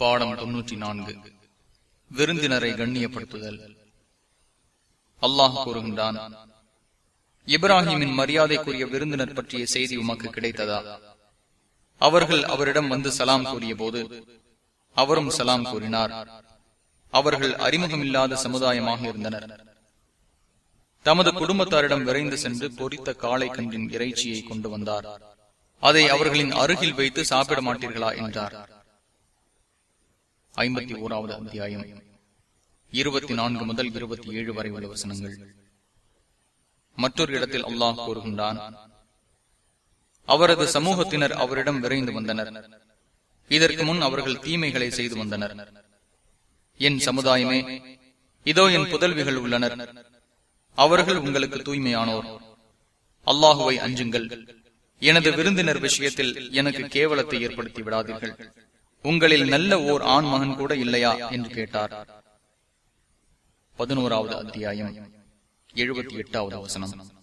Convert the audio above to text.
பாடம் தொன்னூற்றி நான்கு விருந்தினரை கண்ணியப்படுத்துதல். அல்லாஹ் கூறுகின்றான் இப்ராஹிமின் மரியாதைக்குரிய விருந்தினர் பற்றிய செய்தி உமக்கு கிடைத்ததா? அவர்கள் அவரிடம் வந்து சலாம் கூறிய போது அவரும் சலாம் கூறினார். அவர்கள் அறிமுகமில்லாத சமுதாயமாக இருந்தனர். தமது குடும்பத்தாரிடம் விரைந்து சென்று பொறித்த காளை கன்றின் இறைச்சியை கொண்டு வந்தார். அதை அவர்களின் அருகில் வைத்து சாப்பிட மாட்டீர்களா? என்றார். ஐம்பத்தி ஓராவது அத்தியாயம். இருபத்தி நான்கு முதல் இருபத்தி ஏழு வரை உள்ள வசனங்கள். மற்றொரு இடத்தில் அல்லாஹ் கூறுகின்றான் அவரது சமூகத்தினர் அவரிடம் விரைந்து வந்தனர். இதற்கு முன் அவர்கள் தீமைகளை செய்து வந்தனர். என் சமுதாயமே இதோ என் புதல்விகள் உள்ளனர். அவர்கள் உங்களுக்கு தூய்மையானோர். அல்லாஹுவை அஞ்சுங்கள். எனது விருந்தினர் விஷயத்தில் எனக்கு கேவலத்தை ஏற்படுத்தி விடாதீர்கள். உங்களில் நல்ல ஓர் ஆண் மகன் கூட இல்லையா என்று கேட்டார். பதினோராவது அத்தியாயம் எழுபத்தி எட்டாவது வசனம்.